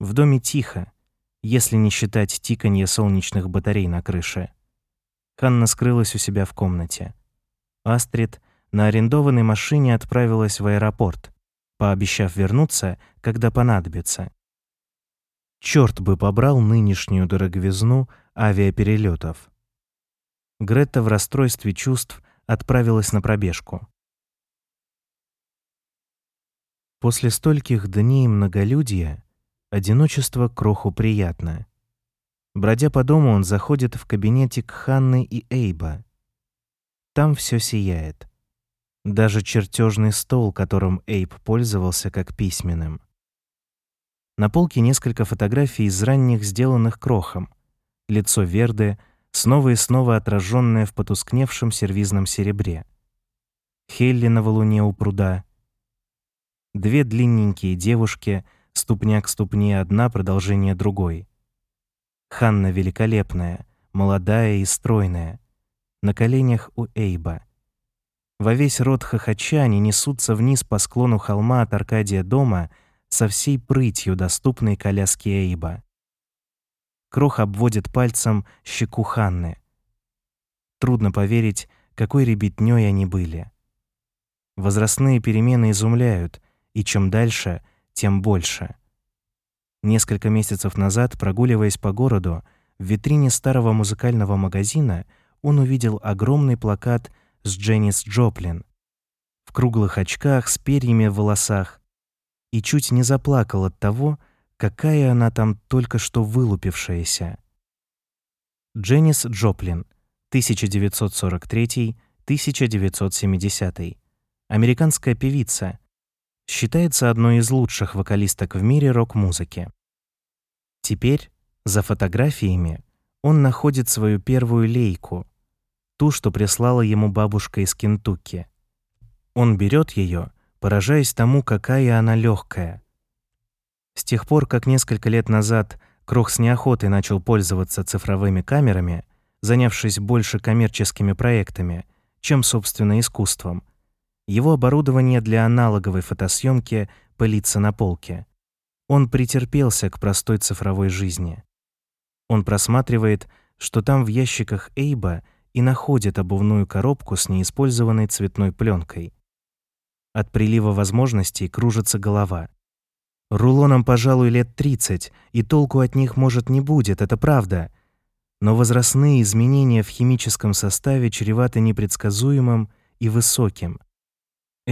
В доме тихо, если не считать тиканье солнечных батарей на крыше. Ханна скрылась у себя в комнате. Астрид на арендованной машине отправилась в аэропорт, пообещав вернуться, когда понадобится. Черт бы побрал нынешнюю дороговизну авиаперелетов. Гретта в расстройстве чувств отправилась на пробежку. После стольких дней многолюдия одиночество кроху приятно. Бродя по дому, он заходит в кабинетик Ханны и Эйба. Там все сияет. Даже чертежный стол, которым Эйб пользовался как письменным. На полке несколько фотографий из ранних, сделанных крохом. Лицо Верды, снова и снова отраженное в потускневшем сервизном серебре. Хелли на валуне у пруда. Две длинненькие девушки, ступня к ступне одна, продолжение другой. Ханна великолепная, молодая и стройная. На коленях у Эйба. Во весь рот хохоча они несутся вниз по склону холма от Аркадия дома со всей прытью, доступной коляске Эйба. Крох обводит пальцем щеку Ханны. Трудно поверить, какой ребятнёй они были. Возрастные перемены изумляют, и чем дальше, тем больше. Несколько месяцев назад, прогуливаясь по городу, в витрине старого музыкального магазина он увидел огромный плакат с Дженнис Джоплин в круглых очках с перьями в волосах и чуть не заплакал от того, какая она там только что вылупившаяся. Дженнис Джоплин, 1943-1970. Американская певица, считается одной из лучших вокалисток в мире рок-музыки. Теперь, за фотографиями, он находит свою первую лейку, ту, что прислала ему бабушка из Кентукки. Он берет ее, поражаясь тому, какая она легкая. С тех пор, как несколько лет назад Крох с неохотой начал пользоваться цифровыми камерами, занявшись больше коммерческими проектами, чем, собственно, искусством, его оборудование для аналоговой фотосъемки пылится на полке. Он претерпелся к простой цифровой жизни. Он просматривает, что там в ящиках Эйба и находит обувную коробку с неиспользованной цветной пленкой. От прилива возможностей кружится голова. Рулонам, пожалуй, лет 30, и толку от них, может, не будет, это правда. Но возрастные изменения в химическом составе чреваты непредсказуемым и высоким.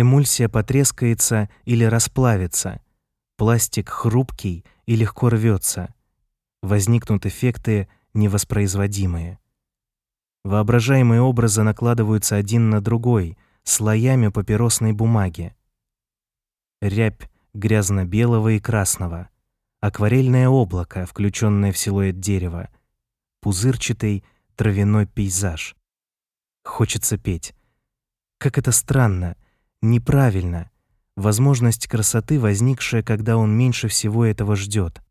Эмульсия потрескается или расплавится. Пластик хрупкий и легко рвется. Возникнут эффекты невоспроизводимые. Воображаемые образы накладываются один на другой, слоями папиросной бумаги. Рябь грязно-белого и красного, акварельное облако, включенное в силуэт дерева, пузырчатый травяной пейзаж. Хочется петь. Как это странно — неправильно, возможность красоты, возникшая, когда он меньше всего этого ждет.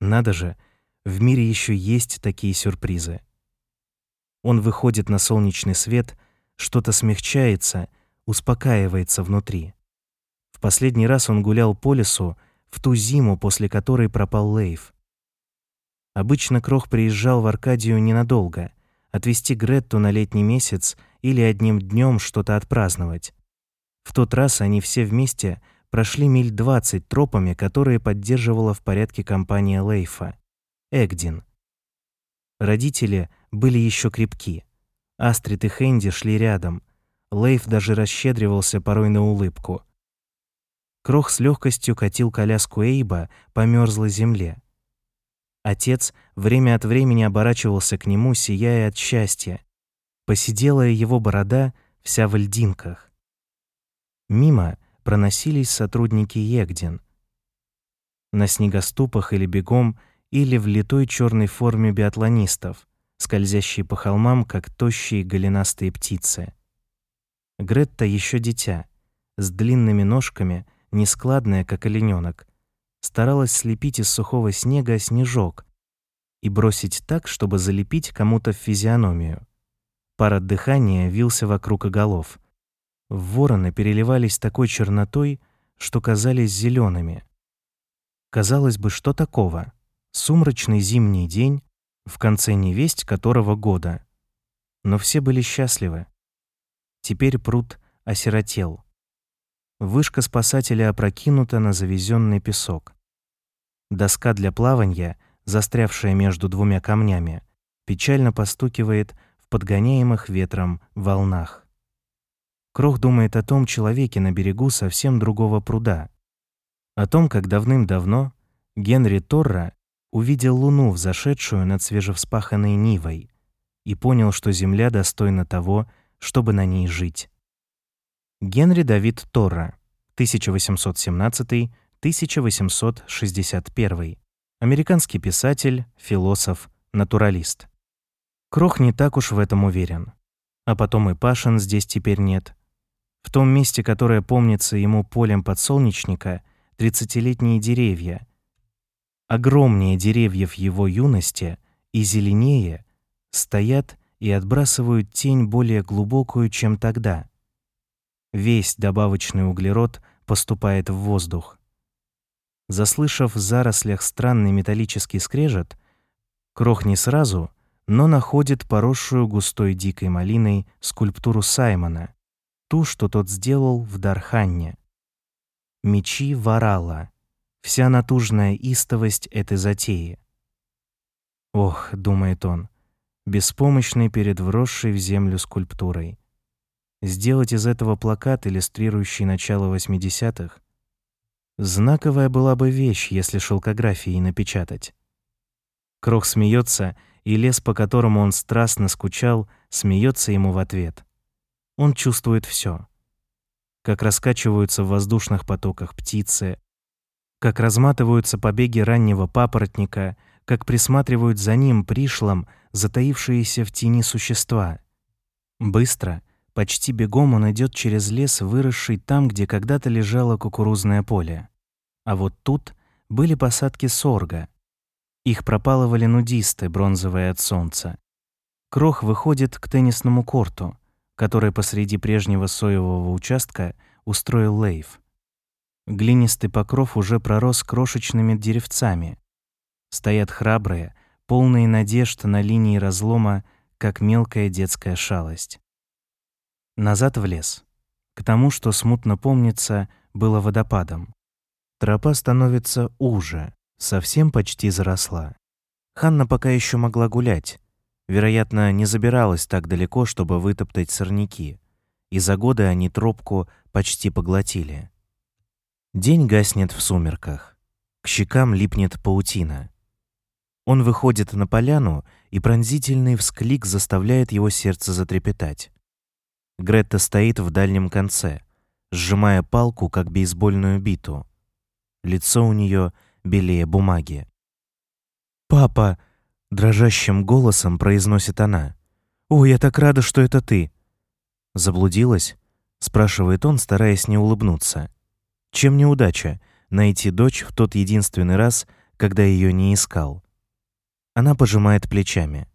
Надо же, в мире еще есть такие сюрпризы. Он выходит на солнечный свет, что-то смягчается, успокаивается внутри. В последний раз он гулял по лесу в ту зиму, после которой пропал Лейв. Обычно Крох приезжал в Аркадию ненадолго, отвезти Гретту на летний месяц или одним днем что-то отпраздновать. В тот раз они все вместе прошли миль 20 тропами, которые поддерживала в порядке компания Лейфа. Эгдин. Родители были еще крепки. Астрид и Хэнди шли рядом. Лейф даже расщедривался порой на улыбку. Крох с легкостью катил коляску Эйба по мерзлой земле. Отец время от времени оборачивался к нему, сияя от счастья. Посиделая его борода вся в льдинках. Мимо проносились сотрудники Егдин. На снегоступах или бегом, или в литой черной форме биатлонистов, скользящие по холмам, как тощие голенастые птицы. Гретта еще дитя, с длинными ножками, нескладная, как олененок, старалась слепить из сухого снега снежок и бросить так, чтобы залепить кому-то в физиономию. От дыхания вился вокруг голов. Вороны переливались такой чернотой, что казались зелеными. Казалось бы, что такого? Сумрачный зимний день, в конце невесть которого года. Но все были счастливы. Теперь пруд осиротел. Вышка спасателя опрокинута на завезенный песок. Доска для плавания, застрявшая между двумя камнями, печально постукивает в подгоняемых ветром волнах. Крох думает о том человеке на берегу совсем другого пруда, о том, как давным-давно Генри Торра увидел луну, взошедшую над свежевспаханной Нивой, и понял, что Земля достойна того, чтобы на ней жить. Генри Давид Торра, 1817-1861, американский писатель, философ, натуралист. Крох не так уж в этом уверен. А потом и Пашин здесь теперь нет. В том месте, которое помнится ему полем подсолнечника — тридцатилетние деревья. Огромнее деревьев его юности и зеленее стоят и отбрасывают тень более глубокую, чем тогда. Весь добавочный углерод поступает в воздух. Заслышав в зарослях странный металлический скрежет, Крох не сразу, но находит поросшую густой дикой малиной скульптуру Саймона, ту, что тот сделал в Дарханне мечи Варала, вся натужная истовость этой затеи. Ох, думает он, беспомощный перед вросшей в землю скульптурой. Сделать из этого плакат, иллюстрирующий начало 80-х, знаковая была бы вещь, если шелкографией напечатать. Крох смеется, и лес, по которому он страстно скучал, смеется ему в ответ. Он чувствует все как раскачиваются в воздушных потоках птицы, как разматываются побеги раннего папоротника, как присматривают за ним пришлом затаившиеся в тени существа. Быстро, почти бегом он идет через лес, выросший там, где когда-то лежало кукурузное поле. А вот тут были посадки сорга. Их пропалывали нудисты, бронзовые от солнца. Крох выходит к теннисному корту — который посреди прежнего соевого участка устроил Лейв. Глинистый покров уже пророс крошечными деревцами. Стоят храбрые, полные надежд на линии разлома, как мелкая детская шалость. Назад в лес. К тому, что смутно помнится, было водопадом. Тропа становится уже, совсем почти заросла. Ханна пока еще могла гулять, Вероятно, не забиралась так далеко, чтобы вытоптать сорняки, и за годы они тропку почти поглотили. День гаснет в сумерках. К щекам липнет паутина. Он выходит на поляну, и пронзительный всклик заставляет его сердце затрепетать. Гретта стоит в дальнем конце, сжимая палку, как бейсбольную биту. Лицо у нее белее бумаги. «Папа!» Дрожащим голосом произносит она. «Ой, я так рада, что это ты!» «Заблудилась?» — спрашивает он, стараясь не улыбнуться. «Чем неудача найти дочь в тот единственный раз, когда ее не искал?» Она пожимает плечами.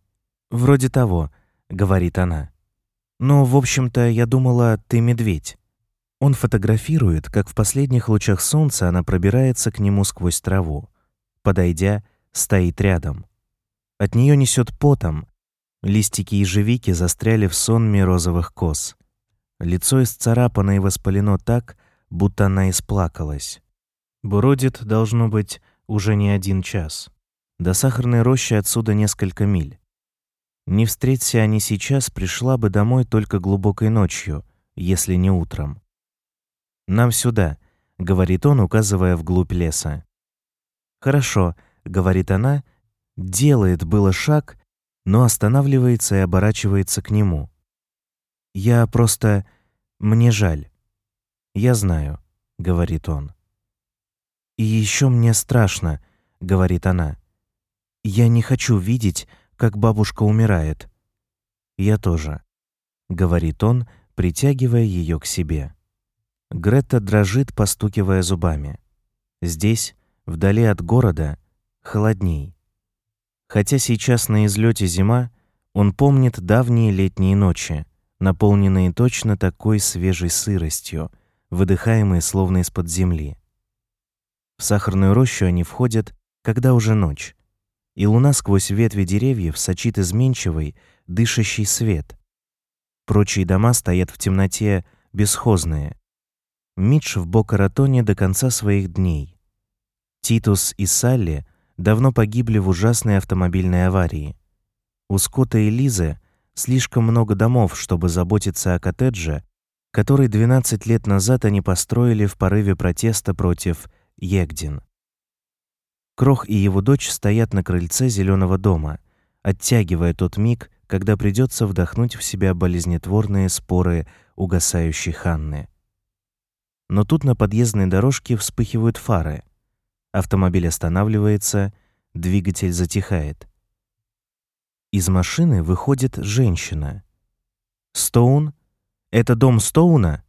«Вроде того», — говорит она. «Но, в общем-то, я думала, ты медведь». Он фотографирует, как в последних лучах солнца она пробирается к нему сквозь траву. Подойдя, стоит рядом. От нее несет потом. Листики ежевики застряли в сонме розовых кос. Лицо исцарапано и воспалено так, будто она исплакалась. Бродит, должно быть, уже не один час. До сахарной рощи отсюда несколько миль. Не встреться они сейчас, пришла бы домой только глубокой ночью, если не утром. «Нам сюда», — говорит он, указывая вглубь леса. «Хорошо», — говорит она делает было шаг, но останавливается и оборачивается к нему. «Я просто... Мне жаль. Я знаю», — говорит он. «И еще мне страшно», — говорит она. «Я не хочу видеть, как бабушка умирает». «Я тоже», — говорит он, притягивая ее к себе. Грета дрожит, постукивая зубами. Здесь, вдали от города, холодней. Хотя сейчас на излете зима, он помнит давние летние ночи, наполненные точно такой свежей сыростью, выдыхаемой словно из-под земли. В сахарную рощу они входят, когда уже ночь, и луна сквозь ветви деревьев сочит изменчивый, дышащий свет. Прочие дома стоят в темноте, бесхозные. Мидж в Бока-Ратоне до конца своих дней. Титус и Салли давно погибли в ужасной автомобильной аварии. У Скотта и Лизы слишком много домов, чтобы заботиться о коттедже, который 12 лет назад они построили в порыве протеста против Егдин. Крох и его дочь стоят на крыльце зеленого дома, оттягивая тот миг, когда придется вдохнуть в себя болезнетворные споры угасающей Ханны. Но тут на подъездной дорожке вспыхивают фары. Автомобиль останавливается, двигатель затихает. Из машины выходит женщина. «Стоун? Это дом Стоуна?»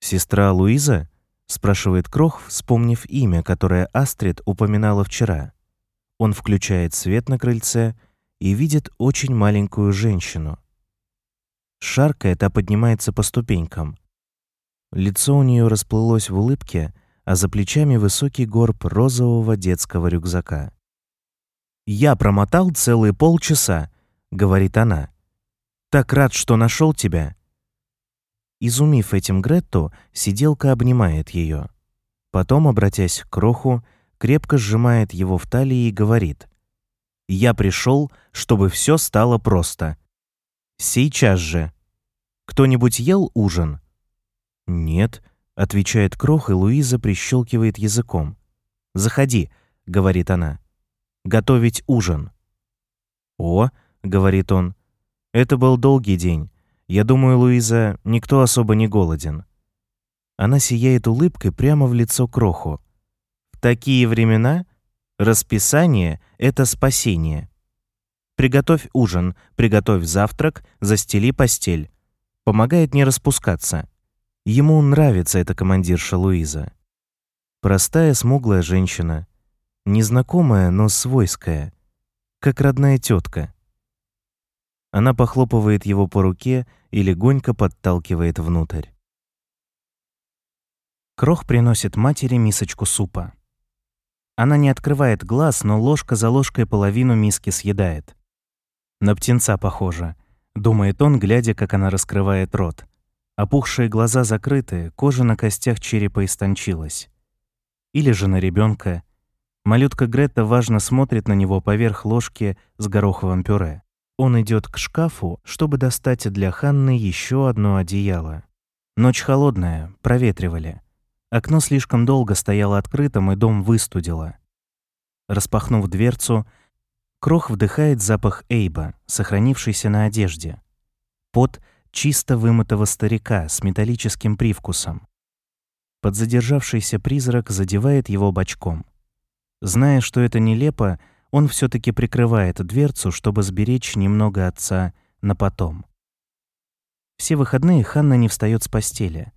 «Сестра Луиза?» — спрашивает Крох, вспомнив имя, которое Астрид упоминала вчера. Он включает свет на крыльце и видит очень маленькую женщину. Шаркая, та поднимается по ступенькам. Лицо у нее расплылось в улыбке, а за плечами высокий горб розового детского рюкзака. «Я промотал целые полчаса», — говорит она. «Так рад, что нашел тебя». Изумив этим Гретту, сиделка обнимает ее. Потом, обратясь к Кроху, крепко сжимает его в талии и говорит. «Я пришел, чтобы все стало просто. Сейчас же. Кто-нибудь ел ужин?» «Нет», — отвечает Крох, и Луиза прищелкивает языком. «Заходи», — говорит она готовить ужин. «О», — говорит он, — «это был долгий день. Я думаю, Луиза, никто особо не голоден». Она сияет улыбкой прямо в лицо Кроху. «В такие времена расписание — это спасение. Приготовь ужин, приготовь завтрак, застели постель. Помогает не распускаться». Ему нравится эта командирша Луиза. Простая смуглая женщина — незнакомая, но свойская, как родная тетка. Она похлопывает его по руке и легонько подталкивает внутрь. Крох приносит матери мисочку супа. Она не открывает глаз, но ложка за ложкой половину миски съедает. На птенца похоже, думает он, глядя, как она раскрывает рот. Опухшие глаза закрыты, кожа на костях черепа истончилась. Или же на ребенка, Малютка Гретта важно смотрит на него поверх ложки с гороховым пюре. Он идет к шкафу, чтобы достать для Ханны еще одно одеяло. Ночь холодная, проветривали. Окно слишком долго стояло открытым, и дом выстудило. Распахнув дверцу, Крох вдыхает запах Эйба, сохранившийся на одежде. Пот чисто вымытого старика с металлическим привкусом. Подзадержавшийся призрак задевает его бочком. Зная, что это нелепо, он все таки прикрывает дверцу, чтобы сберечь немного отца на потом. Все выходные Ханна не встает с постели.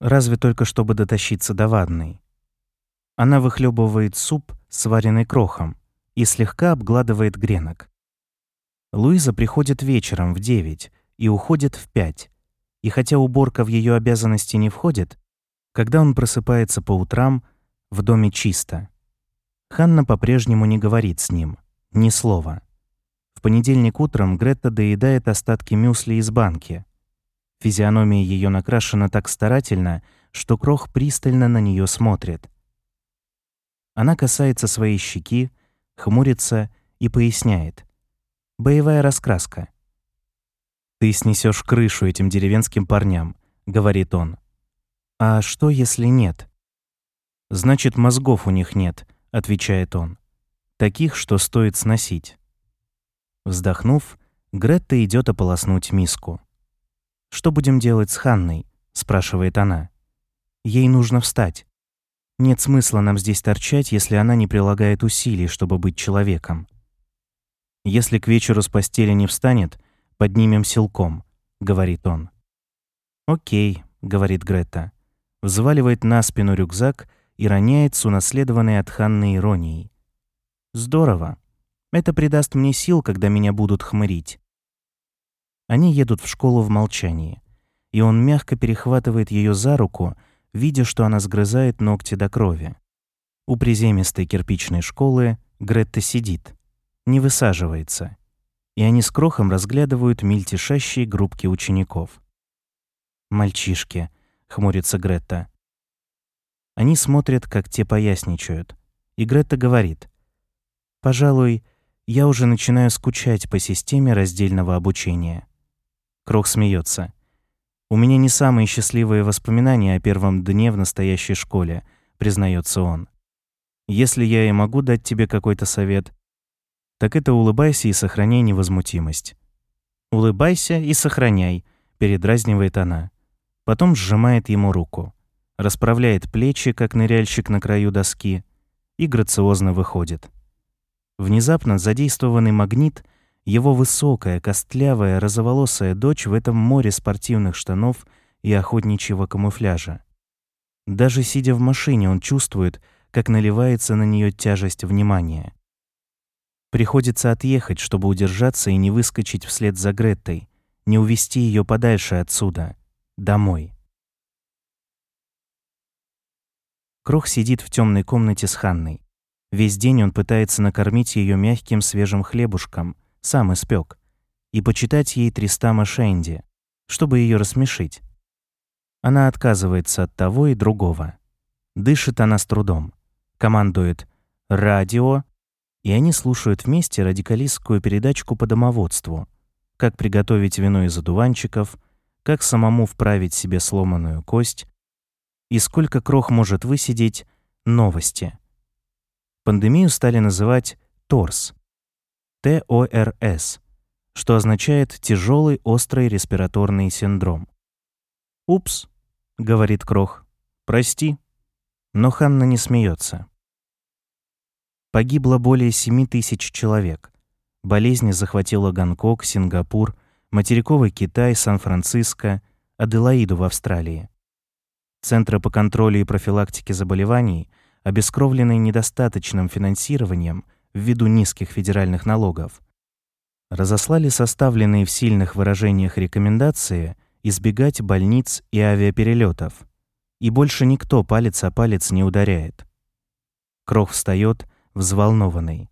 Разве только чтобы дотащиться до ванной. Она выхлебывает суп, сваренный крохом, и слегка обгладывает гренок. Луиза приходит вечером в 9 и уходит в 5. И хотя уборка в ее обязанности не входит, когда он просыпается по утрам, в доме чисто. Ханна по-прежнему не говорит с ним. Ни слова. В понедельник утром Гретта доедает остатки мюсли из банки. Физиономия ее накрашена так старательно, что Крох пристально на нее смотрит. Она касается своей щеки, хмурится и поясняет. «Боевая раскраска». «Ты снесешь крышу этим деревенским парням», — говорит он. «А что, если нет?» «Значит, мозгов у них нет», отвечает он. Таких, что стоит сносить. Вздохнув, Гретта идет ополоснуть миску. «Что будем делать с Ханной?» — спрашивает она. «Ей нужно встать. Нет смысла нам здесь торчать, если она не прилагает усилий, чтобы быть человеком. Если к вечеру с постели не встанет, поднимем силком», — говорит он. «Окей», — говорит Гретта. Взваливает на спину рюкзак и роняет с унаследованной от Ханны иронией. «Здорово. Это придаст мне сил, когда меня будут хмырить». Они едут в школу в молчании, и он мягко перехватывает ее за руку, видя, что она сгрызает ногти до крови. У приземистой кирпичной школы Гретта сидит, не высаживается, и они с крохом разглядывают мельтешащие группки учеников. «Мальчишки», — хмурится Гретта. Они смотрят, как те поясничают, и Гретта говорит, «Пожалуй, я уже начинаю скучать по системе раздельного обучения». Крох смеется. «У меня не самые счастливые воспоминания о первом дне в настоящей школе», — признается он. «Если я и могу дать тебе какой-то совет, так это улыбайся и сохраняй невозмутимость». «Улыбайся и сохраняй», — передразнивает она. Потом сжимает ему руку, расправляет плечи, как ныряльщик на краю доски, и грациозно выходит. Внезапно задействованный магнит — его высокая, костлявая, розоволосая дочь в этом море спортивных штанов и охотничьего камуфляжа. Даже сидя в машине, он чувствует, как наливается на нее тяжесть внимания. Приходится отъехать, чтобы удержаться и не выскочить вслед за Греттой, не увести ее подальше отсюда, домой. Крох сидит в темной комнате с Ханной. Весь день он пытается накормить ее мягким свежим хлебушком, сам испек, и почитать ей Тристама Шенди, чтобы ее рассмешить. Она отказывается от того и другого. Дышит она с трудом. Командует «радио», и они слушают вместе радикалистскую передачку по домоводству, как приготовить вино из одуванчиков, как самому вправить себе сломанную кость и сколько крох может высидеть новости. Пандемию стали называть ТОРС ТОРС, что означает тяжелый острый респираторный синдром. «Упс», — говорит Крох, — «прости». Но Ханна не смеется. Погибло более 7 тысяч человек. Болезнь захватила Гонконг, Сингапур, материковый Китай, Сан-Франциско, Аделаиду в Австралии. Центры по контролю и профилактике заболеваний, обескровленные недостаточным финансированием, ввиду низких федеральных налогов, разослали составленные в сильных выражениях рекомендации избегать больниц и авиаперелетов, и больше никто палец о палец не ударяет. Крох встает, взволнованный.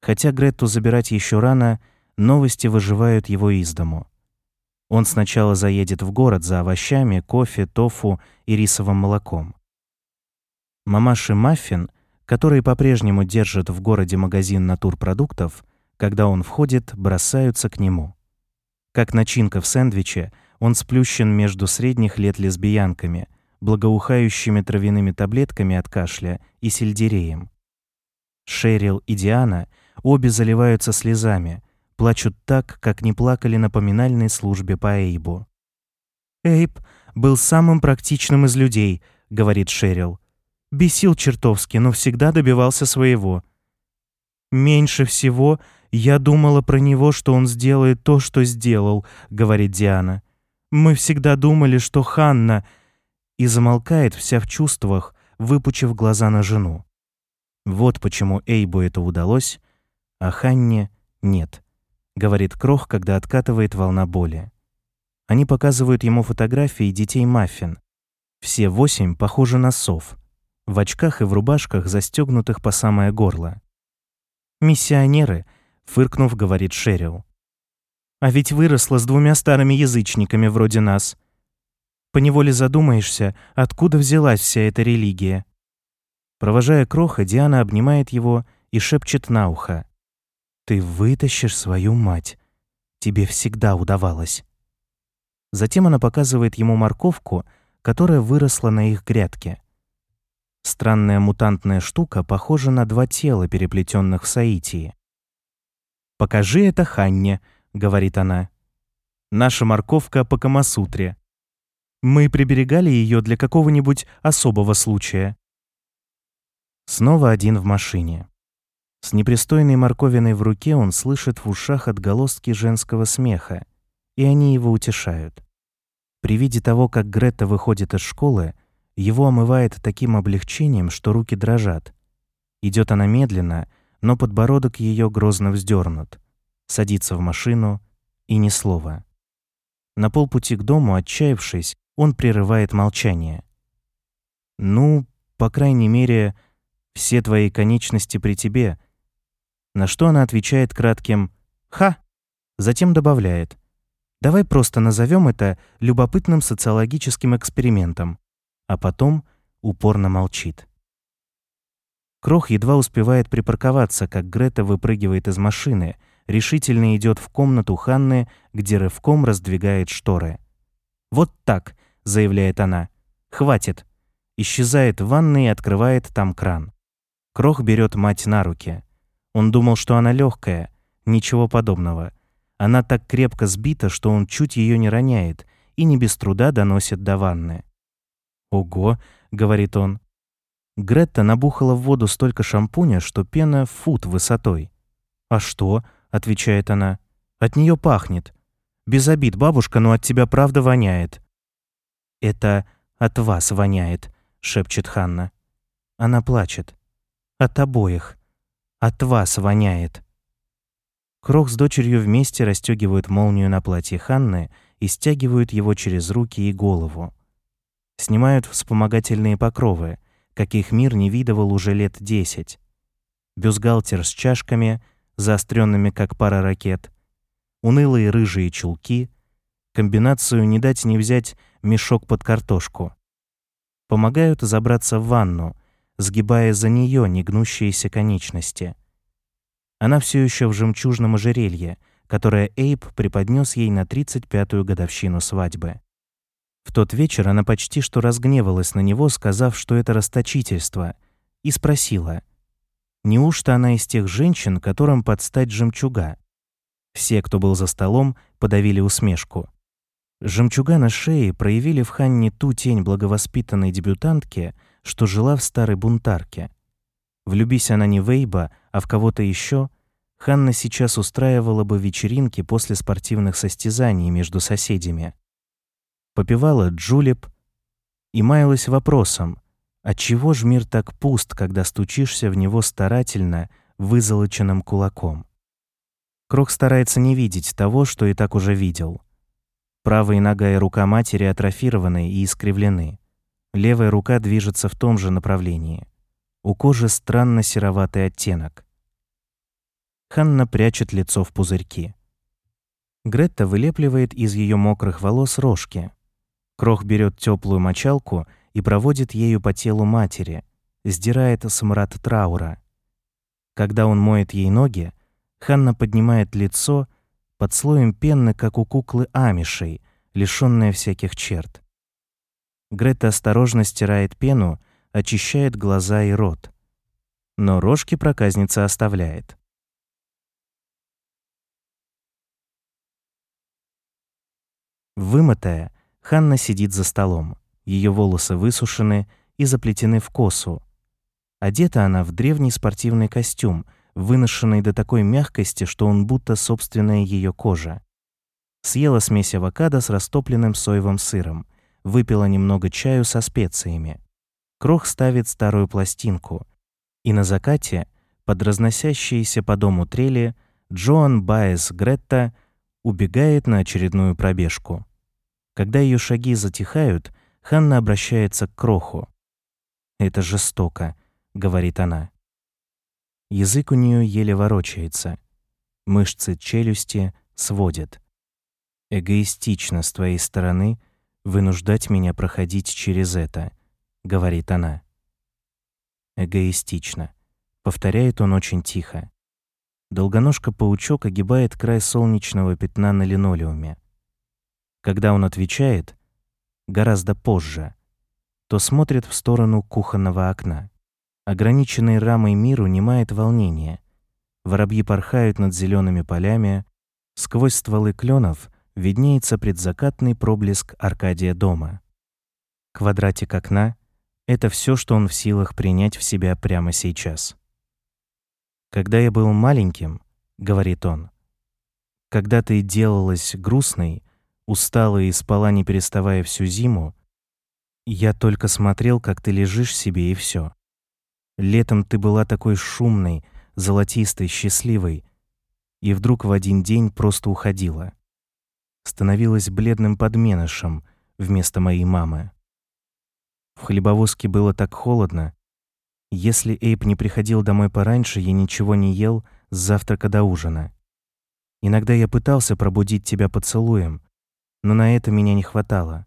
Хотя Гретту забирать еще рано, новости выживают его из дому. Он сначала заедет в город за овощами, кофе, тофу и рисовым молоком. Мамаши Маффин которые по-прежнему держат в городе магазин натурпродуктов, когда он входит, бросаются к нему. Как начинка в сэндвиче, он сплющен между средних лет лесбиянками, благоухающими травяными таблетками от кашля и сельдереем. Шерил и Диана обе заливаются слезами, плачут так, как не плакали на поминальной службе по Эйбу. «Эйб был самым практичным из людей», — говорит Шерил. Бесил чертовски, но всегда добивался своего. «Меньше всего я думала про него, что он сделает то, что сделал», — говорит Диана. «Мы всегда думали, что Ханна...» И замолкает вся в чувствах, выпучив глаза на жену. Вот почему Эйбу это удалось, а Ханне нет, говорит Крох, когда откатывает волна боли. Они показывают ему фотографии детей Маффин. Все восемь похожи на сов в очках и в рубашках, застегнутых по самое горло. «Миссионеры», — фыркнув, говорит Шерил. «А ведь выросла с двумя старыми язычниками вроде нас. Поневоле задумаешься, откуда взялась вся эта религия». Провожая Кроха, Диана обнимает его и шепчет на ухо. «Ты вытащишь свою мать. Тебе всегда удавалось». Затем она показывает ему морковку, которая выросла на их грядке — Странная мутантная штука похожа на два тела, переплетенных в Саитии. «Покажи это Ханне», — говорит она. «Наша морковка по Камасутре. Мы приберегали ее для какого-нибудь особого случая». Снова один в машине. С непристойной морковиной в руке он слышит в ушах отголоски женского смеха, и они его утешают. При виде того, как Грета выходит из школы, его омывает таким облегчением, что руки дрожат. Идет она медленно, но подбородок ее грозно вздернут. Садится в машину и ни слова. На полпути к дому, отчаявшись, он прерывает молчание. Ну, по крайней мере, все твои конечности при тебе. На что она отвечает кратким «Ха!», затем добавляет «Давай просто назовем это любопытным социологическим экспериментом», а потом упорно молчит. Крох едва успевает припарковаться, как Грета выпрыгивает из машины, решительно идет в комнату Ханны, где рывком раздвигает шторы. «Вот так», — заявляет она. «Хватит». Исчезает в ванной и открывает там кран. Крох берет мать на руки. Он думал, что она легкая, ничего подобного. Она так крепко сбита, что он чуть ее не роняет и не без труда доносит до ванны. «Ого», — говорит он. Гретта набухала в воду столько шампуня, что пена фут высотой. «А что?» — отвечает она. «От нее пахнет. Без обид, бабушка, но от тебя правда воняет». «Это от вас воняет», — шепчет Ханна. Она плачет. От обоих. От вас воняет. Крох с дочерью вместе расстегивают молнию на платье Ханны и стягивают его через руки и голову. Снимают вспомогательные покровы, каких мир не видывал уже лет десять. Бюстгальтер с чашками, заостренными как пара ракет, унылые рыжие чулки, комбинацию не дать не взять мешок под картошку. Помогают забраться в ванну, сгибая за нее негнущиеся конечности. Она все еще в жемчужном ожерелье, которое Эйп преподнес ей на 35-ю годовщину свадьбы. В тот вечер она почти что разгневалась на него, сказав, что это расточительство, и спросила, неужто она из тех женщин, которым подстать жемчуга? Все, кто был за столом, подавили усмешку. Жемчуга на шее проявили в Ханне ту тень благовоспитанной дебютантки, что жила в старой бунтарке. Влюбись она не в Эйба, а в кого-то еще, Ханна сейчас устраивала бы вечеринки после спортивных состязаний между соседями. Попивала джулеп и маялась вопросом, отчего ж мир так пуст, когда стучишься в него старательно, вызолоченным кулаком. Крок старается не видеть того, что и так уже видел. Правая нога и рука матери атрофированы и искривлены. Левая рука движется в том же направлении. У кожи странно сероватый оттенок. Ханна прячет лицо в пузырьки. Гретта вылепливает из ее мокрых волос рожки. Крох берет теплую мочалку и проводит ею по телу матери, сдирает смрад траура. Когда он моет ей ноги, Ханна поднимает лицо под слоем пены, как у куклы амишей, лишённая всяких черт. Грета осторожно стирает пену, очищает глаза и рот. Но рожки проказница оставляет. Вымытая, Ханна сидит за столом. Ее волосы высушены и заплетены в косу. Одета она в древний спортивный костюм, выношенный до такой мягкости, что он будто собственная ее кожа. Съела смесь авокадо с растопленным соевым сыром — выпила немного чаю со специями. Крох ставит старую пластинку. И на закате, под разносящиеся по дому трели, Джоан Байес Гретта убегает на очередную пробежку. Когда ее шаги затихают, Ханна обращается к Кроху. «Это жестоко», — говорит она. Язык у нее еле ворочается. Мышцы челюсти сводят. Эгоистично с твоей стороны вынуждать меня проходить через это, говорит она. Эгоистично, повторяет он очень тихо. Долгоножка-паучок огибает край солнечного пятна на линолеуме. Когда он отвечает, гораздо позже, то смотрит в сторону кухонного окна. Ограниченный рамой мир унимает волнение. Воробьи порхают над зелеными полями, сквозь стволы кленов виднеется предзакатный проблеск Аркадия дома. Квадратик окна — это все, что он в силах принять в себя прямо сейчас. «Когда я был маленьким», — говорит он, — «когда ты делалась грустной, устала и спала не переставая всю зиму, я только смотрел, как ты лежишь себе и все. Летом ты была такой шумной, золотистой, счастливой, и вдруг в один день просто уходила становилась бледным подменышем вместо моей мамы. В хлебовозке было так холодно. Если Эйп не приходил домой пораньше, я ничего не ел с завтрака до ужина. Иногда я пытался пробудить тебя поцелуем, но на это меня не хватало.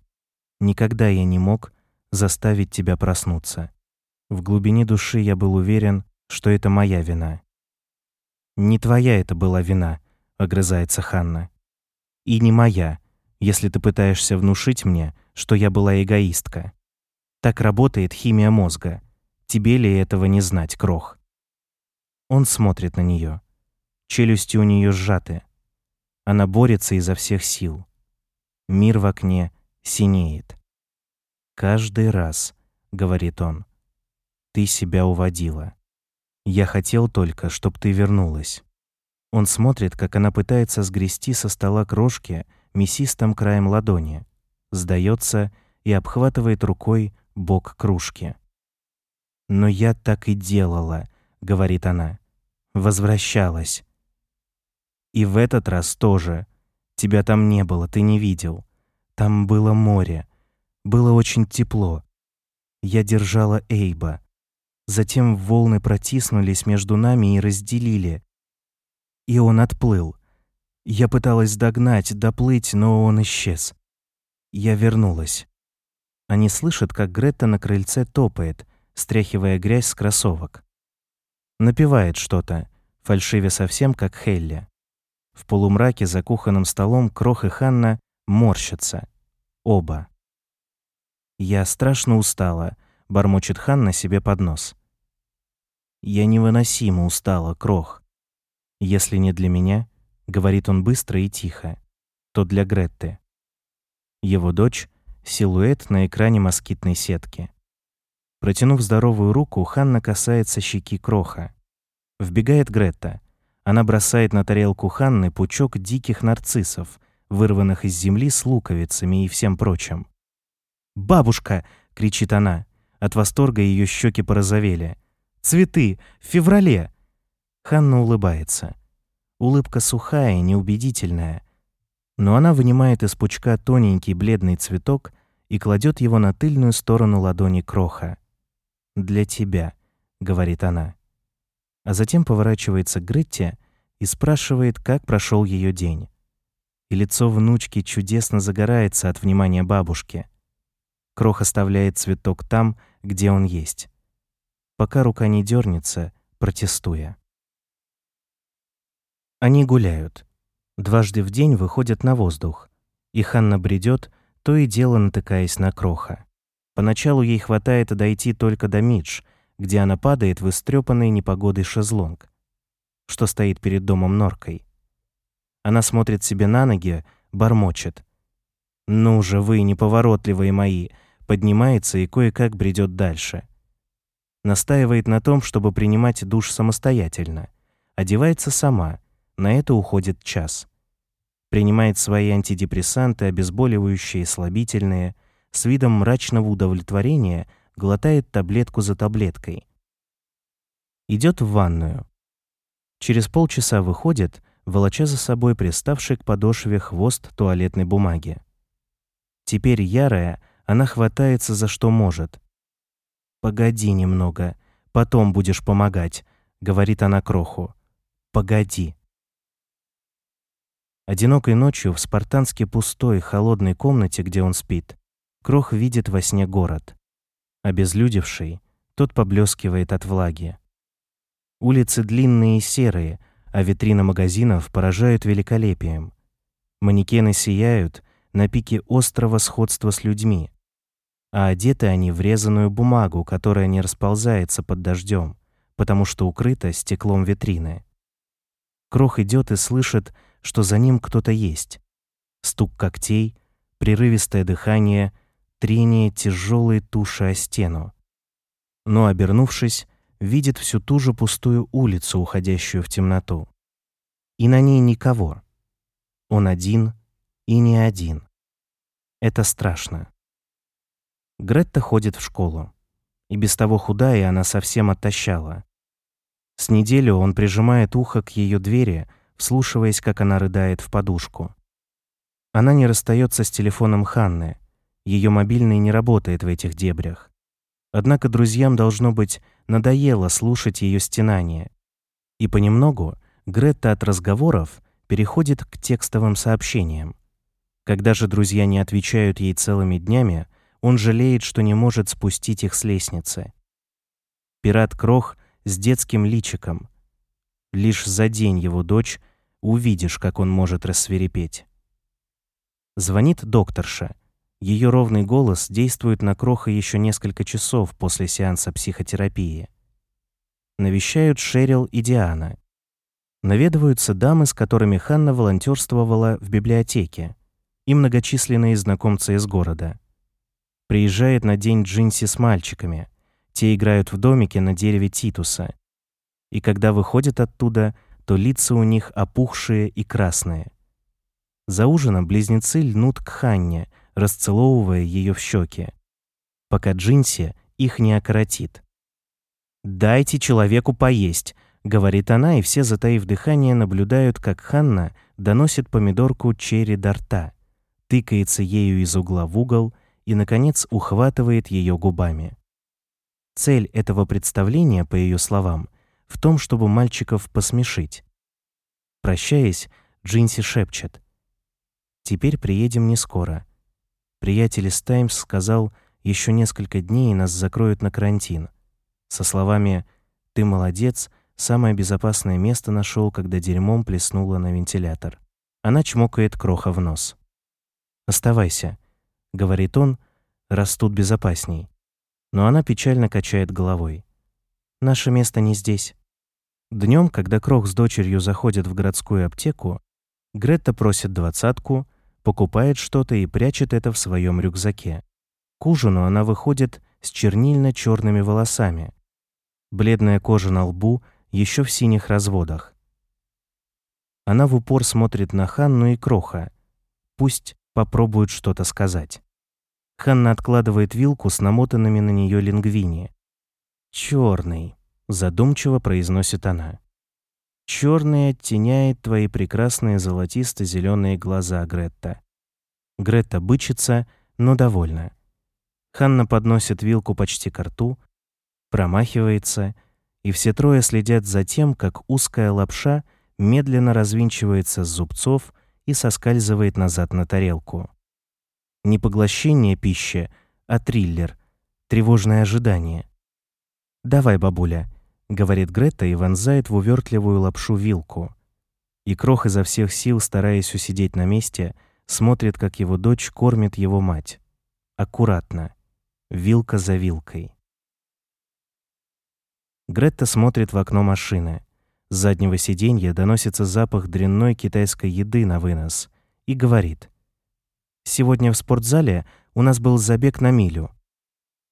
Никогда я не мог заставить тебя проснуться. В глубине души я был уверен, что это моя вина. «Не твоя это была вина», — огрызается Ханна. «И не моя, если ты пытаешься внушить мне, что я была эгоистка. Так работает химия мозга. Тебе ли этого не знать, Крох?» Он смотрит на нее. Челюсти у нее сжаты. Она борется изо всех сил. Мир в окне синеет. «Каждый раз», — говорит он, — «ты себя уводила. Я хотел только, чтоб ты вернулась». Он смотрит, как она пытается сгрести со стола крошки мясистым краем ладони, сдается и обхватывает рукой бок кружки. «Но я так и делала», — говорит она. «Возвращалась». «И в этот раз тоже. Тебя там не было, ты не видел. Там было море. Было очень тепло. Я держала Эйба. Затем волны протиснулись между нами и разделили. И он отплыл. Я пыталась догнать, доплыть, но он исчез. Я вернулась. Они слышат, как Гретта на крыльце топает, стряхивая грязь с кроссовок. Напевает что-то, фальшиве совсем, как Хелли. В полумраке за кухонным столом Крох и Ханна морщатся. Оба. «Я страшно устала», — бормочет Ханна себе под нос. «Я невыносимо устала, Крох. Если не для меня, — говорит он быстро и тихо, — то для Гретты». Его дочь — силуэт на экране москитной сетки. Протянув здоровую руку, Ханна касается щеки Кроха. Вбегает Гретта. Она бросает на тарелку Ханны пучок диких нарциссов, вырванных из земли с луковицами и всем прочим. «Бабушка!» — кричит она. От восторга ее щеки порозовели. «Цветы! В феврале!» Ханна улыбается. Улыбка сухая, неубедительная. Но она вынимает из пучка тоненький бледный цветок и кладет его на тыльную сторону ладони кроха. «Для тебя», — говорит она. А затем поворачивается к Гретте и спрашивает, как прошел ее день. И лицо внучки чудесно загорается от внимания бабушки. Крох оставляет цветок там, где он есть. Пока рука не дернется, протестуя. Они гуляют. Дважды в день выходят на воздух. И Ханна бредет, то и дело натыкаясь на Кроха. Поначалу ей хватает дойти только до Мидж, где она падает в истрепанный непогодой шезлонг, что стоит перед домом норкой. Она смотрит себе на ноги, бормочет. «Ну же вы, неповоротливые мои!» поднимается и кое-как бредет дальше. Настаивает на том, чтобы принимать душ самостоятельно. Одевается сама, на это уходит час. Принимает свои антидепрессанты, обезболивающие, слабительные – с видом мрачного удовлетворения глотает таблетку за таблеткой. Идет в ванную. Через полчаса выходит, волоча за собой приставший к подошве хвост туалетной бумаги. Теперь ярая, она хватается за что может. «Погоди немного, потом будешь помогать», — говорит она Кроху. «Погоди». Одинокой ночью в спартански пустой, холодной комнате, где он спит, Крох видит во сне город. Обезлюдевший, тот поблескивает от влаги. Улицы длинные и серые, а витрины магазинов поражают великолепием. Манекены сияют на пике острого сходства с людьми, а одеты они в резаную бумагу, которая не расползается под дождем, потому что укрыта стеклом витрины. Крох идет и слышит, что за ним кто-то есть. Стук когтей, прерывистое дыхание, трение тяжелой туши о стену. Но, обернувшись, видит всю ту же пустую улицу, уходящую в темноту. И на ней никого. Он один и не один. Это страшно. Гретта ходит в школу. И без того худая она совсем оттощала. С неделю он прижимает ухо к ее двери, вслушиваясь, как она рыдает в подушку. Она не расстается с телефоном Ханны, ее мобильный не работает в этих дебрях. Однако друзьям должно быть надоело слушать ее стенания. И понемногу Гретта от разговоров переходит к текстовым сообщениям. Когда же друзья не отвечают ей целыми днями, он жалеет, что не может спустить их с лестницы. Пират Крох с детским личиком. Лишь за день его дочь увидишь, как он может рассверепеть. Звонит докторша. Ее ровный голос действует на Кроха еще несколько часов после сеанса психотерапии. Навещают Шерил и Диана. Наведываются дамы, с которыми Ханна волонтерствовала в библиотеке, и многочисленные знакомцы из города. Приезжает на день Джинси с мальчиками. Те играют в домике на дереве Титуса. И когда выходят оттуда, то лица у них опухшие и красные. За ужином близнецы льнут к Ханне, расцеловывая ее в щеки, пока Джинси их не окоротит. «Дайте человеку поесть», — говорит она, и все, затаив дыхание, наблюдают, как Ханна доносит помидорку черри до рта, тыкается ею из угла в угол и, наконец, ухватывает ее губами. Цель этого представления, по ее словам, в том, чтобы мальчиков посмешить. Прощаясь, Джинси шепчет. «Теперь приедем не скоро. Приятель из «Таймс» сказал, еще несколько дней нас закроют на карантин. Со словами «Ты молодец», самое безопасное место нашел, когда дерьмом плеснуло на вентилятор. Она чмокает кроха в нос. «Оставайся», — говорит он, — «раз тут безопасней». Но она печально качает головой. «Наше место не здесь». Днем, когда Крох с дочерью заходят в городскую аптеку, Гретта просит двадцатку, покупает что-то и прячет это в своем рюкзаке. К ужину она выходит с чернильно-черными волосами. Бледная кожа на лбу еще в синих разводах. Она в упор смотрит на Ханну и Кроха. Пусть попробуют что-то сказать. Ханна откладывает вилку с намотанными на нее лингвини. Черный задумчиво произносит она. Черный оттеняет твои прекрасные золотисто-зеленые глаза, Гретта. Гретта бычится, но довольна. Ханна подносит вилку почти к рту, промахивается, и все трое следят за тем, как узкая лапша медленно развинчивается с зубцов и соскальзывает назад на тарелку. Не поглощение пищи, а триллер, тревожное ожидание. «Давай, бабуля», говорит Грета и вонзает в увертливую лапшу вилку. И Крох изо всех сил, стараясь усидеть на месте, смотрит, как его дочь кормит его мать. Аккуратно, вилка за вилкой. Гретта смотрит в окно машины. С заднего сиденья доносится запах дрянной китайской еды на вынос и говорит. «Сегодня в спортзале у нас был забег на милю.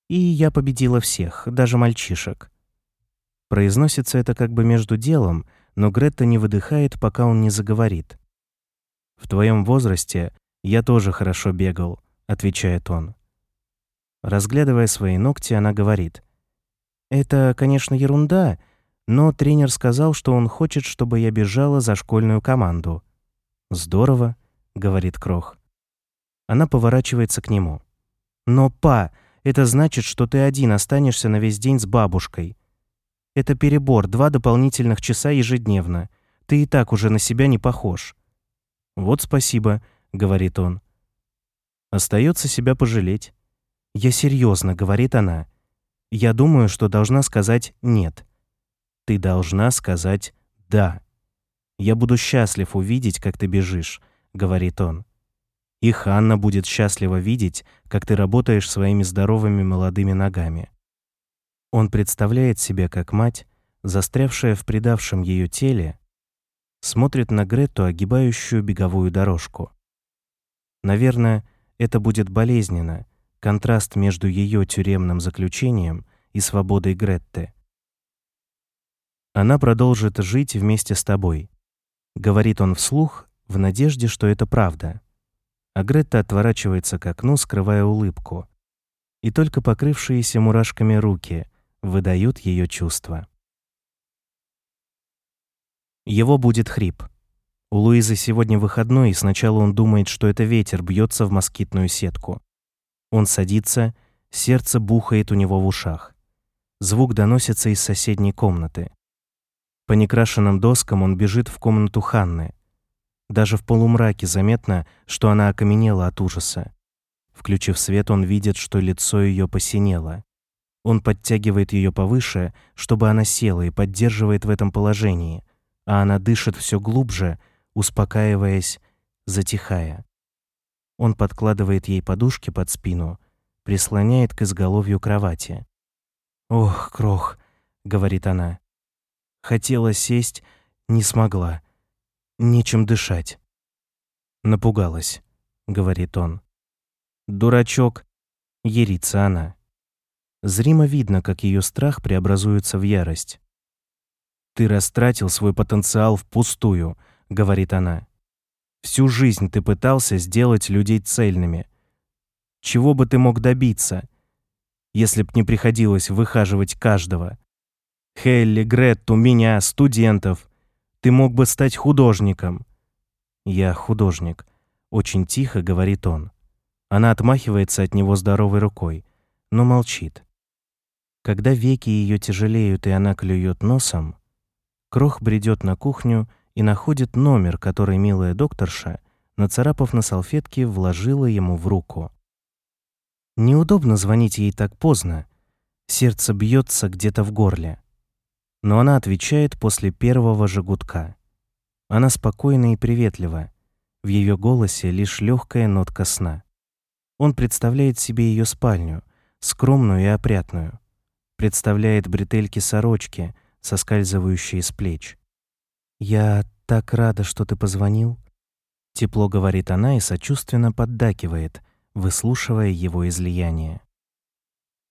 И я победила всех, даже мальчишек. Произносится это как бы между делом, но Гретта не выдыхает, пока он не заговорит. «В твоем возрасте я тоже хорошо бегал», — отвечает он. Разглядывая свои ногти, она говорит. «Это, конечно, ерунда, но тренер сказал, что он хочет, чтобы я бежала за школьную команду». «Здорово», — говорит Крох. Она поворачивается к нему. «Но, па, это значит, что ты один останешься на весь день с бабушкой. Это перебор, два дополнительных часа ежедневно. Ты и так уже на себя не похож. Вот спасибо, говорит он. Остается себя пожалеть. Я серьезно, говорит она. Я думаю, что должна сказать нет. Ты должна сказать да. Я буду счастлив увидеть, как ты бежишь, говорит он. И Ханна будет счастлива видеть, как ты работаешь своими здоровыми молодыми ногами. Он представляет себе, как мать, застрявшая в предавшем ее теле, смотрит на Грету, огибающую беговую дорожку. Наверное, это будет болезненно, контраст между ее тюремным заключением и свободой Гретты. Она продолжит жить вместе с тобой, говорит он вслух в надежде, что это правда. А Гретта отворачивается к окну, скрывая улыбку, и только покрывшиеся мурашками руки — выдают ее чувства. Его будет хрип. У Луизы сегодня выходной, и сначала он думает, что это ветер бьется в москитную сетку. Он садится, сердце бухает у него в ушах. Звук доносится из соседней комнаты. По некрашенным доскам он бежит в комнату Ханны. Даже в полумраке заметно, что она окаменела от ужаса. Включив свет, он видит, что лицо ее посинело. Он подтягивает ее повыше, чтобы она села и поддерживает в этом положении, а она дышит все глубже, успокаиваясь, затихая. Он подкладывает ей подушки под спину, прислоняет к изголовью кровати. «Ох, крох», — говорит она. Хотела сесть, не смогла. Нечем дышать. Напугалась, говорит он. Дурачок, ерится она. Зримо видно, как ее страх преобразуется в ярость. «Ты растратил свой потенциал впустую», — говорит она. «Всю жизнь ты пытался сделать людей цельными. Чего бы ты мог добиться, если б не приходилось выхаживать каждого? Хелли, Гретту, меня, студентов. Ты мог бы стать художником». «Я художник», — очень тихо говорит он. Она отмахивается от него здоровой рукой, но молчит. Когда веки ее тяжелеют и она клюет носом, Крох бредет на кухню и находит номер, который милая докторша, нацарапав на салфетке, вложила ему в руку. Неудобно звонить ей так поздно. Сердце бьется где-то в горле. Но она отвечает после первого же. Она спокойна и приветлива. В ее голосе лишь легкая нотка сна. Он представляет себе ее спальню, скромную и опрятную представляет бретельки сорочки, соскальзывающие с плеч. «Я так рада, что ты позвонил», — тепло говорит она и сочувственно поддакивает, выслушивая его излияние.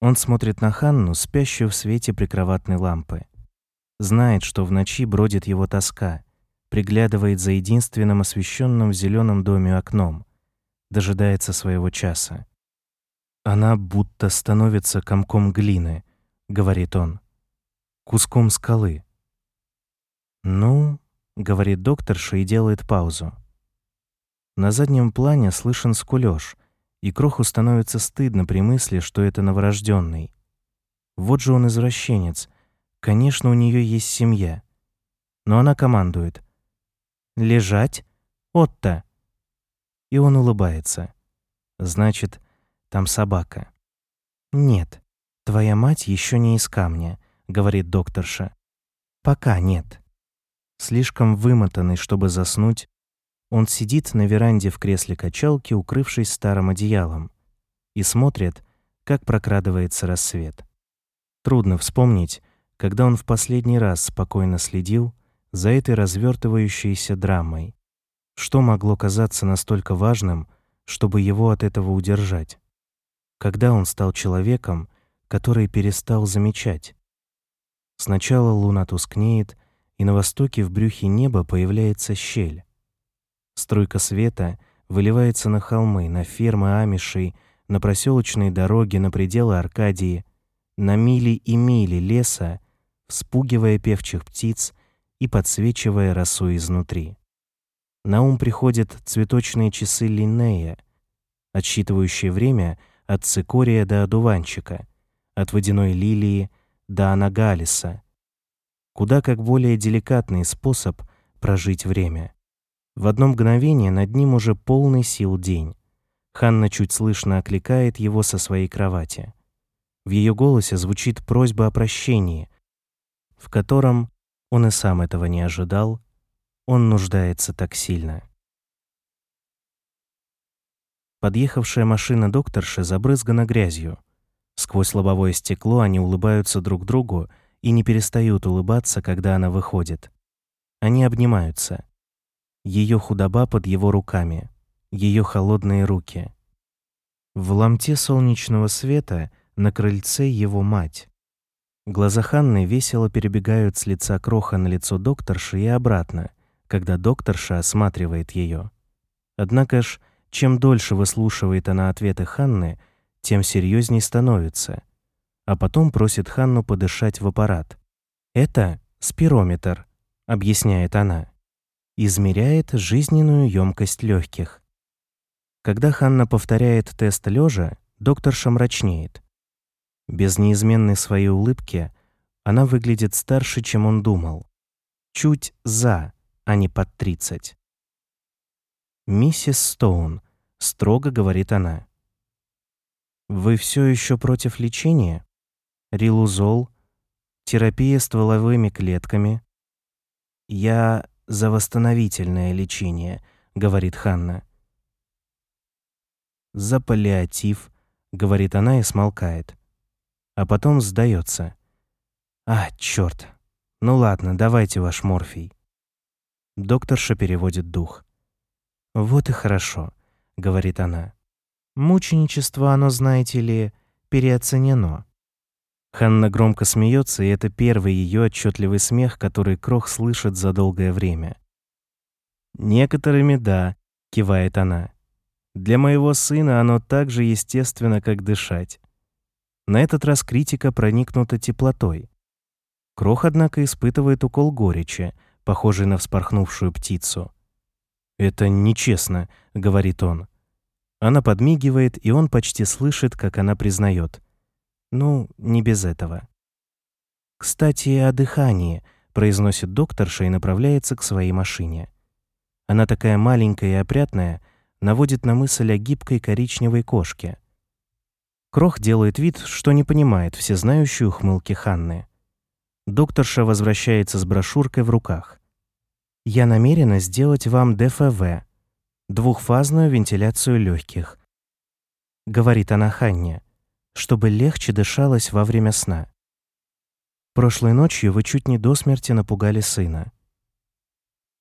Он смотрит на Ханну, спящую в свете прикроватной лампы. Знает, что в ночи бродит его тоска, приглядывает за единственным освещенным в зеленом доме окном, дожидается своего часа. Она будто становится комком глины, — говорит он, — куском скалы. «Ну», — говорит докторша и делает паузу. На заднем плане слышен скулёж, и Кроху становится стыдно при мысли, что это новорожденный. Вот же он извращенец. Конечно, у нее есть семья. Но она командует. «Лежать? Отто!» И он улыбается. Значит, там собака. Нет. «Твоя мать еще не из камня», — говорит докторша. «Пока нет». Слишком вымотанный, чтобы заснуть, он сидит на веранде в кресле качалки, укрывшись старым одеялом, и смотрит, как прокрадывается рассвет. Трудно вспомнить, когда он в последний раз спокойно следил за этой развертывающейся драмой. Что могло казаться настолько важным, чтобы его от этого удержать? Когда он стал человеком, который перестал замечать. Сначала луна тускнеет, и на востоке в брюхе неба появляется щель. Струйка света выливается на холмы, на фермы амишей, на проселочные дороги, на пределы Аркадии, на мили и мили леса, вспугивая певчих птиц и подсвечивая росу изнутри. На ум приходят цветочные часы Линнея, отсчитывающие время от цикория до одуванчика — от водяной лилии до анагалиса. Куда как более деликатный способ прожить время. В одно мгновение над ним уже полный сил день. Ханна чуть слышно окликает его со своей кровати. В ее голосе звучит просьба о прощении, в котором он и сам этого не ожидал, он нуждается так сильно. Подъехавшая машина докторши забрызгана грязью. Сквозь лобовое стекло они улыбаются друг другу и не перестают улыбаться, когда она выходит. Они обнимаются. Ее худоба под его руками, ее холодные руки. В ломте солнечного света на крыльце его мать. Глаза Ханны весело перебегают с лица кроха на лицо докторши и обратно, когда докторша осматривает ее. Однако ж, чем дольше выслушивает она ответы Ханны, тем серьезней становится, а потом просит Ханну подышать в аппарат. «Это спирометр», — объясняет она. «Измеряет жизненную емкость легких». Когда Ханна повторяет тест лежа, доктор мрачнеет. Без неизменной своей улыбки она выглядит старше, чем он думал. Чуть за, а не под тридцать. «Миссис Стоун», — строго говорит она. «Вы все еще против лечения? Рилузол? Терапия стволовыми клетками?» «Я за восстановительное лечение», — говорит Ханна. «За паллиатив», — говорит она и смолкает. А потом сдается. «А, черт! Ну ладно, давайте ваш морфий». Докторша переводит дух. «Вот и хорошо», — говорит она. «Мученичество, оно, знаете ли, переоценено». Ханна громко смеется, и это первый ее отчетливый смех, который Крох слышит за долгое время. «Некоторыми да», — кивает она. «Для моего сына оно так же естественно, как дышать». На этот раз критика проникнута теплотой. Крох, однако, испытывает укол горечи, похожий на вспорхнувшую птицу. «Это нечестно», — говорит он. Она подмигивает, и он почти слышит, как она признает. «Ну, не без этого». «Кстати, о дыхании», — произносит докторша и направляется к своей машине. Она такая маленькая и опрятная, наводит на мысль о гибкой коричневой кошке. Крох делает вид, что не понимает всезнающую ухмылки Ханны. Докторша возвращается с брошюркой в руках. Я намерена сделать вам ДФВ, двухфазную вентиляцию легких, говорит она Ханне, чтобы легче дышалось во время сна. Прошлой ночью вы чуть не до смерти напугали сына.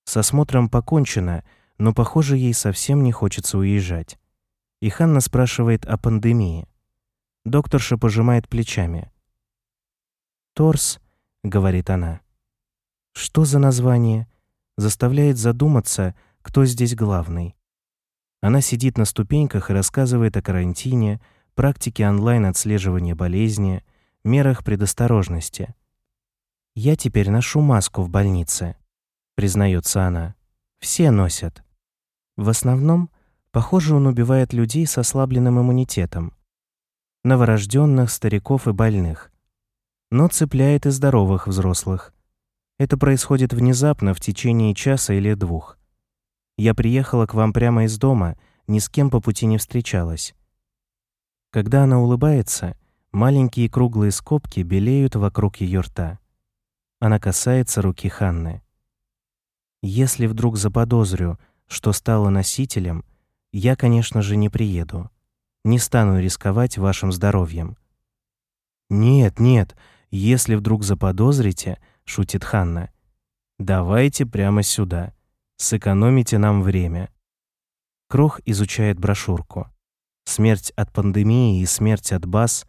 С осмотром покончено, но, похоже, ей совсем не хочется уезжать. И Ханна спрашивает о пандемии. Докторша пожимает плечами. «Торс», — говорит она. «Что за название?» заставляет задуматься, кто здесь главный. Она сидит на ступеньках и рассказывает о карантине, практике онлайн-отслеживания болезни, мерах предосторожности. «Я теперь ношу маску в больнице», — признается она. «Все носят. В основном, похоже, он убивает людей с ослабленным иммунитетом. Новорожденных, стариков и больных. Но цепляет и здоровых взрослых. Это происходит внезапно, в течение часа или двух. Я приехала к вам прямо из дома, ни с кем по пути не встречалась. Когда она улыбается, маленькие круглые скобки белеют вокруг ее рта. Она касается руки Ханны. Если вдруг заподозрю, что стала носителем, я, конечно же, не приеду. Не стану рисковать вашим здоровьем. Нет, нет, если вдруг заподозрите, шутит Ханна. Давайте прямо сюда. Сэкономите нам время. Крох изучает брошюрку. Смерть от пандемии и смерть от БАС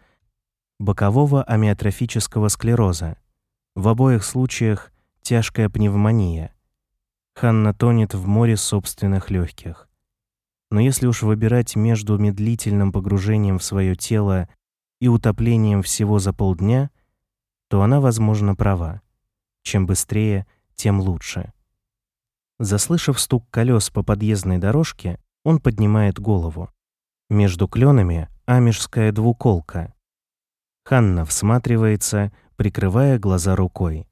бокового амиотрофического склероза. В обоих случаях тяжкая пневмония. Ханна тонет в море собственных легких. Но если уж выбирать между медлительным погружением в свое тело и утоплением всего за полдня, то она, возможно, права. Чем быстрее, тем лучше. Заслышав стук колес по подъездной дорожке, он поднимает голову. Между кленами амежская двуколка. Ханна всматривается, прикрывая глаза рукой.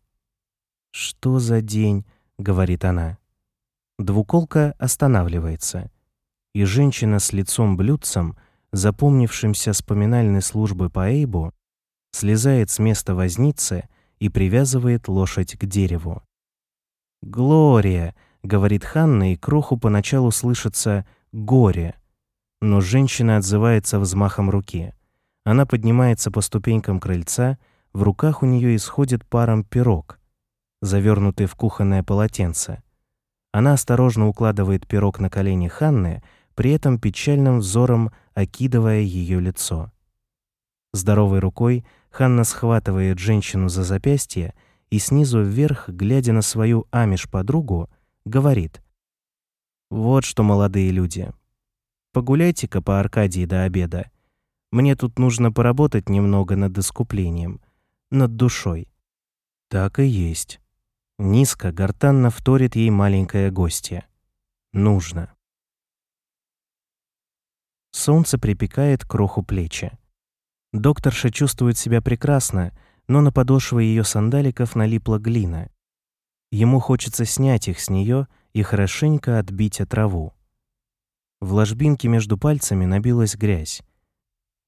«Что за день?» — говорит она. Двуколка останавливается, и женщина с лицом блюдцем, запомнившимся с поминальной службы по Эйбу, слезает с места возницы и привязывает лошадь к дереву. «Глория!» — говорит Ханна, и кроху поначалу слышится «горе». Но женщина отзывается взмахом руки. Она поднимается по ступенькам крыльца, в руках у нее исходит паром пирог, завернутый в кухонное полотенце. Она осторожно укладывает пирог на колени Ханны, при этом печальным взором окидывая ее лицо. Здоровой рукой Ханна схватывает женщину за запястье и снизу вверх, глядя на свою амиш-подругу, говорит. «Вот что, молодые люди, погуляйте-ка по Аркадии до обеда. Мне тут нужно поработать немного над искуплением, над душой». Так и есть. Низко, гортанно вторит ей маленькая гостья. Нужно. Солнце припекает кроху плечи. Докторша чувствует себя прекрасно, но на подошвы ее сандаликов налипла глина. Ему хочется снять их с нее и хорошенько отбить от траву. В ложбинке между пальцами набилась грязь.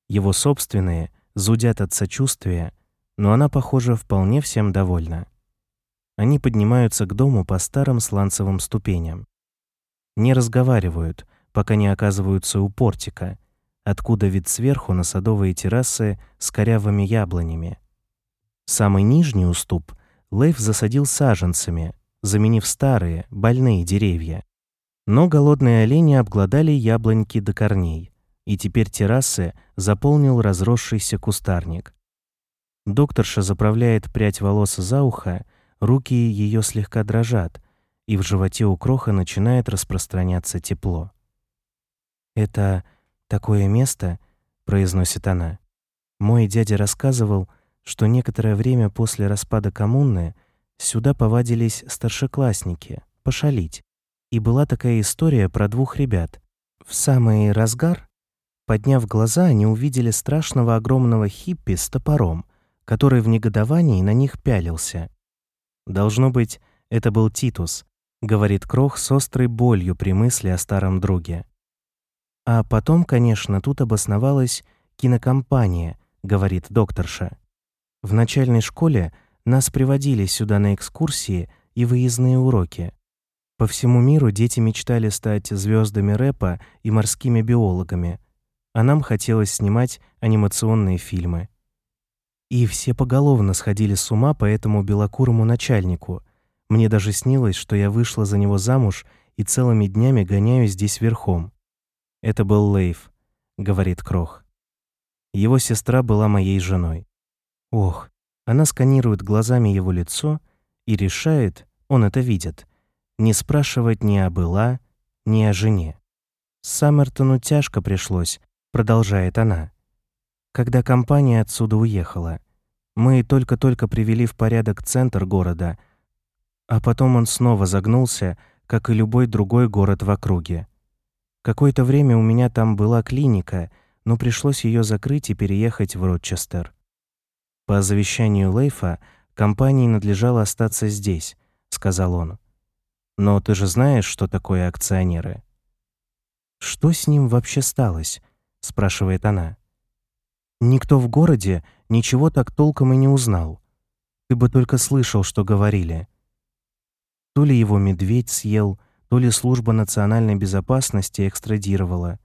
Его собственные зудят от сочувствия, но она, похоже, вполне всем довольна. Они поднимаются к дому по старым сланцевым ступеням. Не разговаривают, пока не оказываются у портика, откуда вид сверху на садовые террасы с корявыми яблонями. Самый нижний уступ Лейф засадил саженцами, заменив старые, больные деревья. Но голодные олени обглодали яблоньки до корней, и теперь террасы заполнил разросшийся кустарник. Докторша заправляет прядь волос за ухо, руки ее слегка дрожат, и в животе у кроха начинает распространяться тепло. «Это такое место», — произносит она. «Мой дядя рассказывал, что некоторое время после распада коммуны сюда повадились старшеклассники пошалить. И была такая история про двух ребят. В самый разгар, подняв глаза, они увидели страшного огромного хиппи с топором, который в негодовании на них пялился. Должно быть, это был Титус, говорит Крох с острой болью при мысли о старом друге. А потом, конечно, тут обосновалась кинокомпания, говорит докторша. В начальной школе нас приводили сюда на экскурсии и выездные уроки. По всему миру дети мечтали стать звездами рэпа и морскими биологами, а нам хотелось снимать анимационные фильмы. И все поголовно сходили с ума по этому белокурому начальнику. Мне даже снилось, что я вышла за него замуж и целыми днями гоняю здесь верхом. Это был Лейв, говорит Крох. Его сестра была моей женой. Ох, она сканирует глазами его лицо и решает, он это видит, не спрашивать ни о была, ни о жене. Саммертону тяжко пришлось, продолжает она. Когда компания отсюда уехала, мы только-только привели в порядок центр города, а потом он снова загнулся, как и любой другой город в округе. Какое-то время у меня там была клиника, но пришлось ее закрыть и переехать в Рочестер. По завещанию Лейфа компании надлежало остаться здесь, сказал он. Но ты же знаешь, что такое акционеры. Что с ним вообще сталось? спрашивает она. Никто в городе ничего так толком и не узнал. Ты бы только слышал, что говорили. То ли его медведь съел, то ли служба национальной безопасности экстрадировала.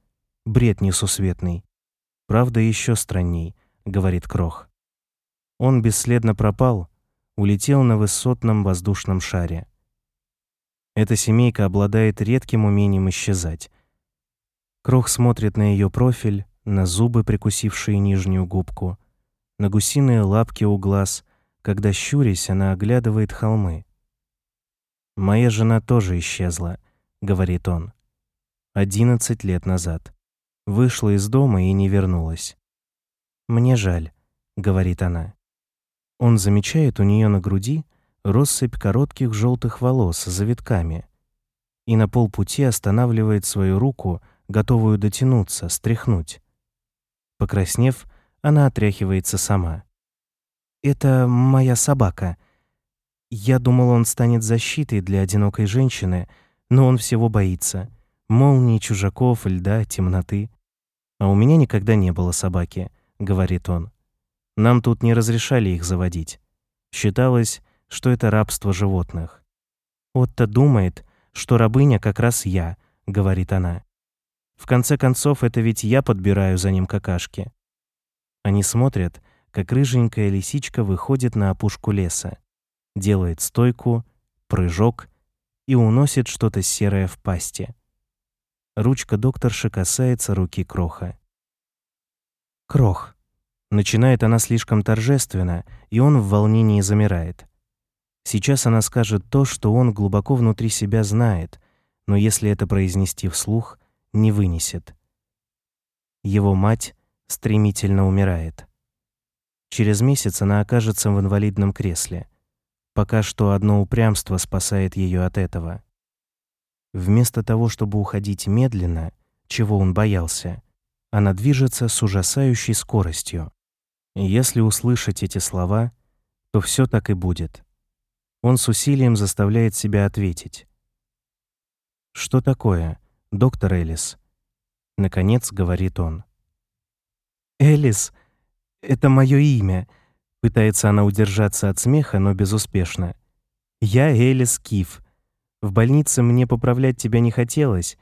Бред несусветный. Правда, еще странней, говорит Крох. Он бесследно пропал, улетел на высотном воздушном шаре. Эта семейка обладает редким умением исчезать. Крох смотрит на ее профиль, на зубы, прикусившие нижнюю губку, на гусиные лапки у глаз, когда, щурясь, она оглядывает холмы. «Моя жена тоже исчезла», — говорит он. «Одиннадцать лет назад. Вышла из дома и не вернулась». «Мне жаль», — говорит она. Он замечает у нее на груди россыпь коротких желтых волос с завитками и на полпути останавливает свою руку, готовую дотянуться, стряхнуть. Покраснев, она отряхивается сама. «Это моя собака. Я думал, он станет защитой для одинокой женщины, но он всего боится. Молний, чужаков, льда, темноты. А у меня никогда не было собаки», — говорит он. «Нам тут не разрешали их заводить. Считалось, что это рабство животных. Отто думает, что рабыня как раз я, говорит она. В конце концов, это ведь я подбираю за ним какашки. Они смотрят, как рыженькая лисичка выходит на опушку леса, делает стойку, прыжок и уносит что-то серое в пасти. Ручка докторши касается руки Кроха. «Крох», Начинает она слишком торжественно, и он в волнении замирает. Сейчас она скажет то, что он глубоко внутри себя знает, но если это произнести вслух, не вынесет. Его мать стремительно умирает. Через месяц она окажется в инвалидном кресле. Пока что одно упрямство спасает ее от этого. Вместо того, чтобы уходить медленно, чего он боялся, она движется с ужасающей скоростью. Если услышать эти слова, то все так и будет. Он с усилием заставляет себя ответить. «Что такое, доктор Элис?» Наконец говорит он. «Элис — это мое имя», — пытается она удержаться от смеха, но безуспешно. «Я Элис Киф. В больнице мне поправлять тебя не хотелось.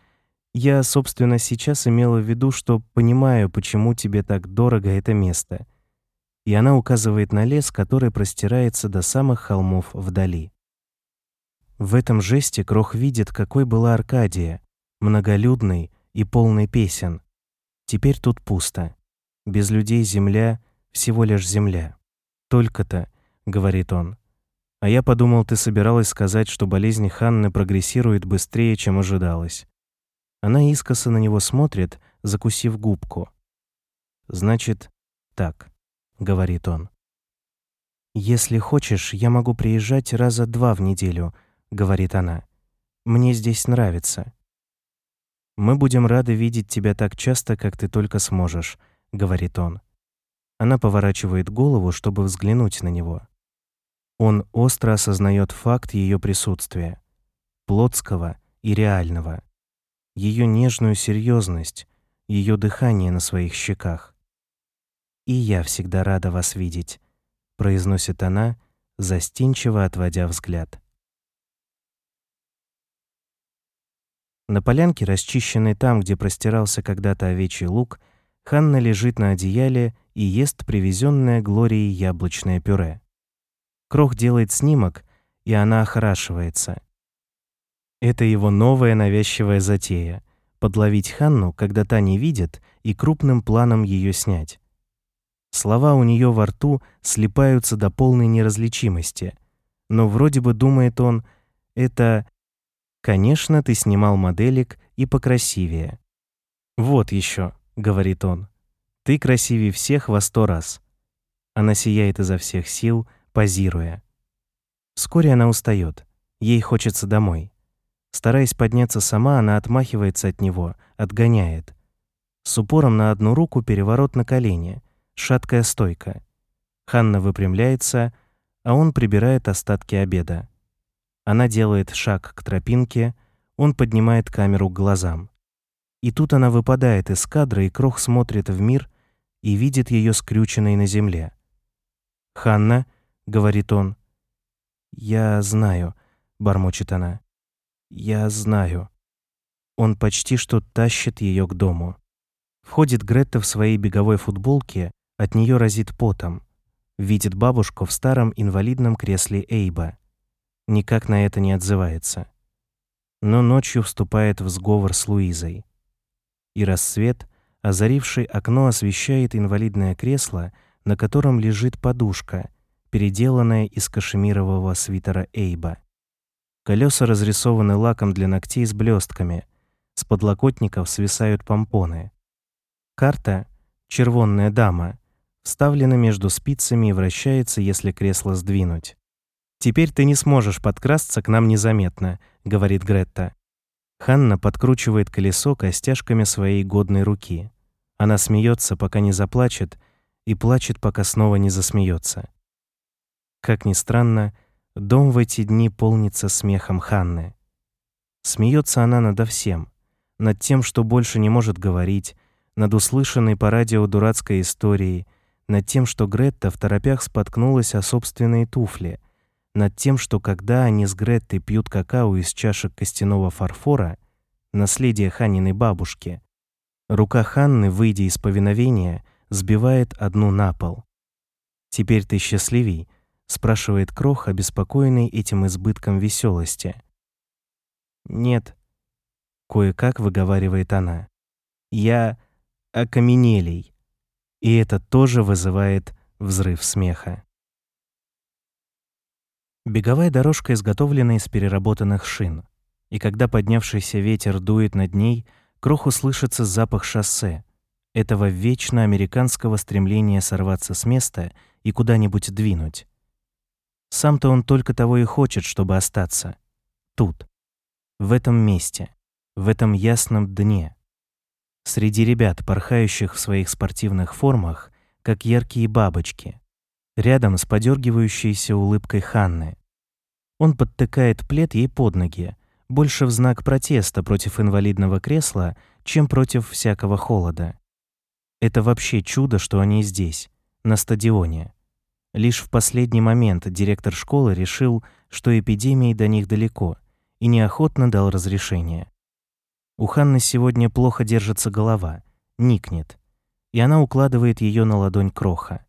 Я, собственно, сейчас имела в виду, что понимаю, почему тебе так дорого это место и она указывает на лес, который простирается до самых холмов вдали. В этом жесте Крох видит, какой была Аркадия, многолюдной и полной песен. Теперь тут пусто. Без людей земля — всего лишь земля. «Только-то», — говорит он. «А я подумал, ты собиралась сказать, что болезнь Ханны прогрессирует быстрее, чем ожидалось». Она искоса на него смотрит, закусив губку. «Значит, так говорит он. Если хочешь, я могу приезжать раза два в неделю, говорит она. Мне здесь нравится. Мы будем рады видеть тебя так часто, как ты только сможешь, говорит он. Она поворачивает голову, чтобы взглянуть на него. Он остро осознает факт ее присутствия, плотского и реального, ее нежную серьезность, ее дыхание на своих щеках. «И я всегда рада вас видеть», — произносит она, застенчиво отводя взгляд. На полянке, расчищенной там, где простирался когда-то овечий луг, Ханна лежит на одеяле и ест привезенное Глорией яблочное пюре. Крох делает снимок, и она охорашивается. Это его новая навязчивая затея — подловить Ханну, когда та не видит, и крупным планом ее снять. Слова у нее во рту слипаются до полной неразличимости. Но вроде бы думает он, это «Конечно, ты снимал моделек и покрасивее». «Вот еще», — говорит он, — «ты красивее всех во сто раз». Она сияет изо всех сил, позируя. Вскоре она устает, ей хочется домой. Стараясь подняться сама, она отмахивается от него, отгоняет. С упором на одну руку переворот на колени — шаткая стойка. Ханна выпрямляется, а он прибирает остатки обеда. Она делает шаг к тропинке, он поднимает камеру к глазам. И тут она выпадает из кадра, и Крох смотрит в мир и видит ее скрюченной на земле. «Ханна», — говорит он. «Я знаю», — бормочет она. «Я знаю». Он почти что тащит ее к дому. Входит Гретта в своей беговой футболке от нее разит потом. Видит бабушку в старом инвалидном кресле Эйба. Никак на это не отзывается. Но ночью вступает в сговор с Луизой. И рассвет, озаривший окно, освещает инвалидное кресло, на котором лежит подушка, переделанная из кашемирового свитера Эйба. Колеса разрисованы лаком для ногтей с блестками. С подлокотников свисают помпоны. Карта «Червонная дама» вставлена между спицами и вращается, если кресло сдвинуть. «Теперь ты не сможешь подкрасться к нам незаметно», — говорит Гретта. Ханна подкручивает колесо костяшками своей годной руки. Она смеется, пока не заплачет, и плачет, пока снова не засмеется. Как ни странно, дом в эти дни полнится смехом Ханны. Смеется она надо всем, над тем, что больше не может говорить, над услышанной по радио дурацкой историей, над тем, что Гретта в торопях споткнулась о собственные туфли, над тем, что когда они с Греттой пьют какао из чашек костяного фарфора, наследие Ханиной бабушки, рука Ханны, выйдя из повиновения, сбивает одну на пол. «Теперь ты счастливей?» — спрашивает Крох, обеспокоенный этим избытком веселости. «Нет», — кое-как выговаривает она. «Я окаменелей». И это тоже вызывает взрыв смеха. Беговая дорожка изготовлена из переработанных шин, и когда поднявшийся ветер дует над ней, кроху слышится запах шоссе, этого вечно американского стремления сорваться с места и куда-нибудь двинуть. Сам-то он только того и хочет, чтобы остаться. Тут, в этом месте, в этом ясном дне, Среди ребят, порхающих в своих спортивных формах, как яркие бабочки, рядом с подергивающейся улыбкой Ханны. Он подтыкает плед ей под ноги, больше в знак протеста против инвалидного кресла, чем против всякого холода. Это вообще чудо, что они здесь, на стадионе. Лишь в последний момент директор школы решил, что эпидемии до них далеко, и неохотно дал разрешение. У Ханны сегодня плохо держится голова, никнет, и она укладывает ее на ладонь кроха.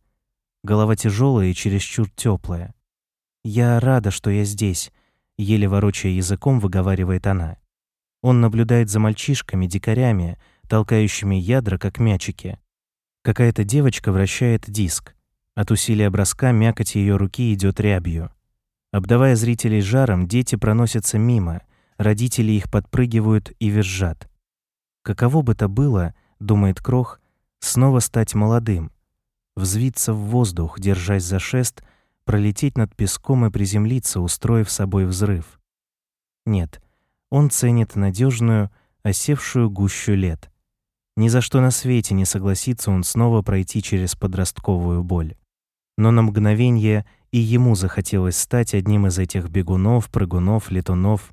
Голова тяжелая и чересчур теплая. «Я рада, что я здесь», — еле ворочая языком, выговаривает она. Он наблюдает за мальчишками, дикарями, толкающими ядра, как мячики. Какая-то девочка вращает диск. От усилия броска мякоть ее руки идет рябью. Обдавая зрителей жаром, дети проносятся мимо, родители их подпрыгивают и визжат. Каково бы то было, думает Крох, снова стать молодым, взвиться в воздух, держась за шест, пролететь над песком и приземлиться, устроив собой взрыв. Нет, он ценит надежную, осевшую гущу лет. Ни за что на свете не согласится он снова пройти через подростковую боль. Но на мгновение и ему захотелось стать одним из этих бегунов, прыгунов, летунов,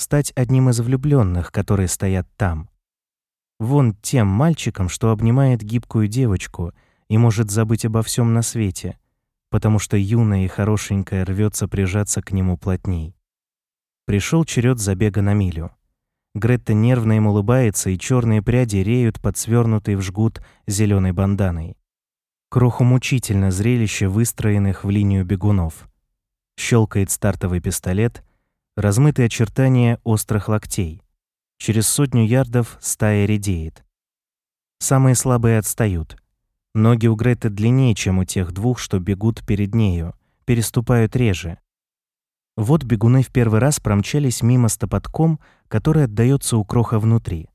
стать одним из влюбленных, которые стоят там. Вон тем мальчиком, что обнимает гибкую девочку — и может забыть обо всем на свете, потому что юная и хорошенькая рвется прижаться к нему плотней. Пришел черед забега на милю. Гретта нервно им улыбается, и черные пряди реют под свернутой в жгут зеленой банданой. Кроху мучительно зрелище выстроенных в линию бегунов. Щелкает стартовый пистолет, размытые очертания острых локтей. Через сотню ярдов стая редеет. Самые слабые отстают. Ноги у Греты длиннее, чем у тех двух, что бегут перед нею, переступают реже. Вот бегуны в первый раз промчались мимо стопотком, который отдаётся у кроха внутри.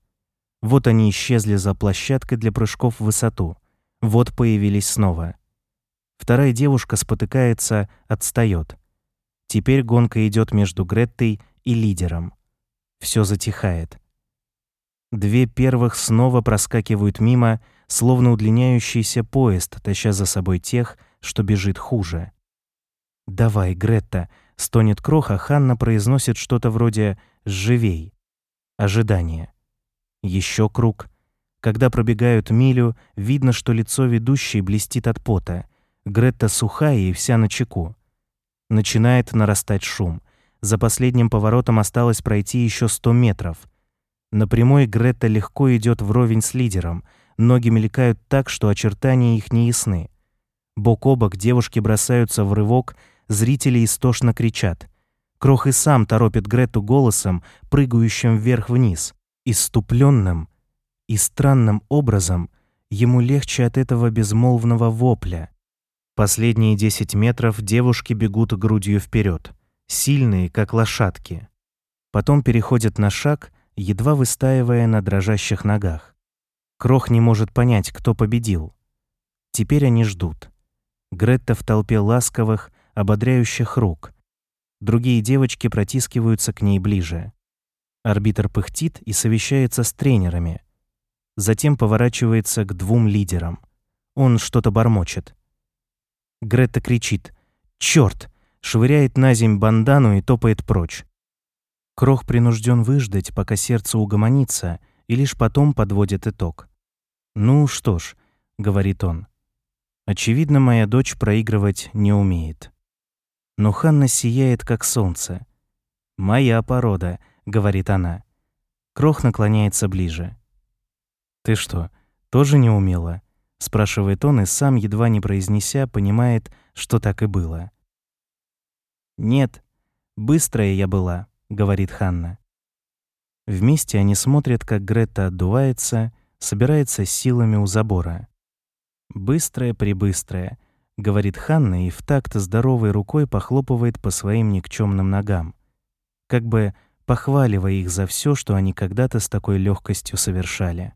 Вот они исчезли за площадкой для прыжков в высоту. Вот появились снова. Вторая девушка спотыкается, отстаёт. Теперь гонка идёт между Греттой и лидером. Всё затихает. Две первых снова проскакивают мимо, словно удлиняющийся поезд, таща за собой тех, что бежит хуже. «Давай, Гретта!» — стонет крох, а Ханна произносит что-то вроде «живей». Ожидание. Еще круг. Когда пробегают милю, видно, что лицо ведущей блестит от пота. Гретта сухая и вся на чеку. Начинает нарастать шум. За последним поворотом осталось пройти еще сто метров. На прямой Гретта легко идет вровень с лидером — Ноги мелькают так, что очертания их не ясны. Бок о бок девушки бросаются в рывок, зрители истошно кричат. Крох и сам торопит Грету голосом, прыгающим вверх-вниз. Иступленным и странным образом ему легче от этого безмолвного вопля. Последние 10 метров девушки бегут грудью вперед, сильные, как лошадки. Потом переходят на шаг, едва выстаивая на дрожащих ногах. Крох не может понять, кто победил. Теперь они ждут. Гретта в толпе ласковых, ободряющих рук. Другие девочки протискиваются к ней ближе. Арбитр пыхтит и совещается с тренерами. Затем поворачивается к двум лидерам. Он что-то бормочет. Гретта кричит «Чёрт!», швыряет на земь бандану и топает прочь. Крох принужден выждать, пока сердце угомонится — и лишь потом подводит итог. «Ну что ж», — говорит он, — «очевидно, моя дочь проигрывать не умеет». Но Ханна сияет, как солнце. «Моя порода», — говорит она. Крох наклоняется ближе. «Ты что, тоже не умела?» — спрашивает он и сам, едва не произнеся, понимает, что так и было. «Нет, быстрая я была», — говорит Ханна. Вместе они смотрят, как Грета отдувается, собирается силами у забора. «Быстрая-пребыстрая», — говорит Ханна и в такт здоровой рукой похлопывает по своим никчемным ногам, как бы похваливая их за все, что они когда-то с такой легкостью совершали.